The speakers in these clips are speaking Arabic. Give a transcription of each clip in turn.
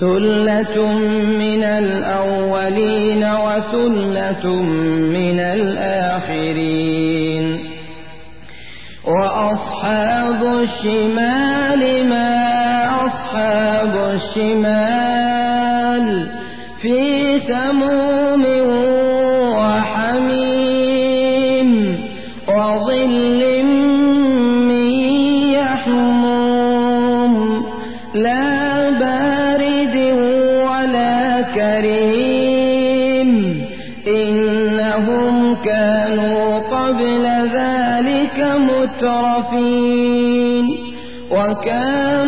ثلة من الأولين وثلة من الآخرين وأصحاب الشمال ما أصحاب الشمال في سموم وحميم وظل من يحموم لا كريم إنهم كانوا قبل ذلك مترفين. وكانوا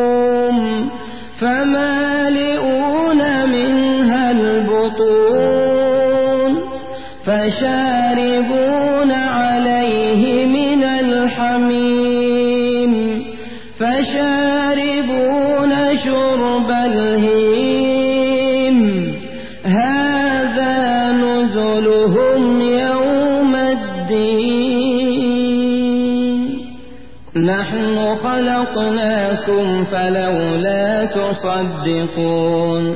الحميم فشاربون شرب الهيم. هذا نزلهم يوم الدين. نحن خلقناكم فلولا تصدقون.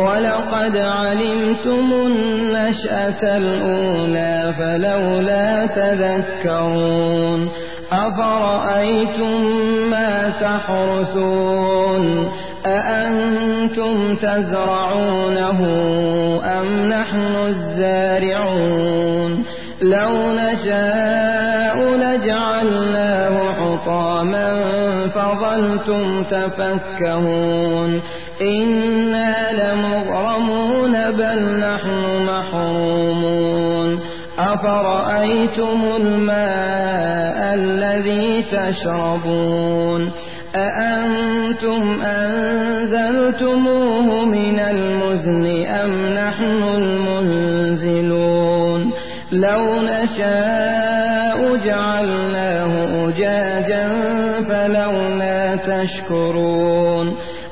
ولقد علمتم النشأة الأولى فلولا تذكرون أفرأيتم ما تحرسون أأنتم تزرعونه أم نحن الزارعون لو نشاء لجعلناه حطاما فظلتم تفكهون إنا لمغرمون بل نحن محرومون أفرأيتم الماء الذي تشربون أأنتم أنزلتموه من المزن أم نحن المنزلون لو نشاء جعلناه أجاجا فلولا تشكرون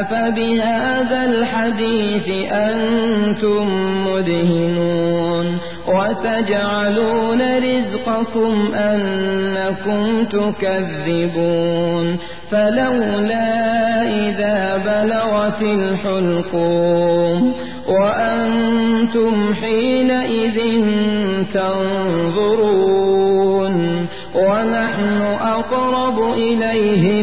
أفبهذا الحديث أنتم مدهنون وتجعلون رزقكم أنكم تكذبون فلولا إذا بلغت الحلقوم وأنتم حينئذ تنظرون ونحن أقرب إليه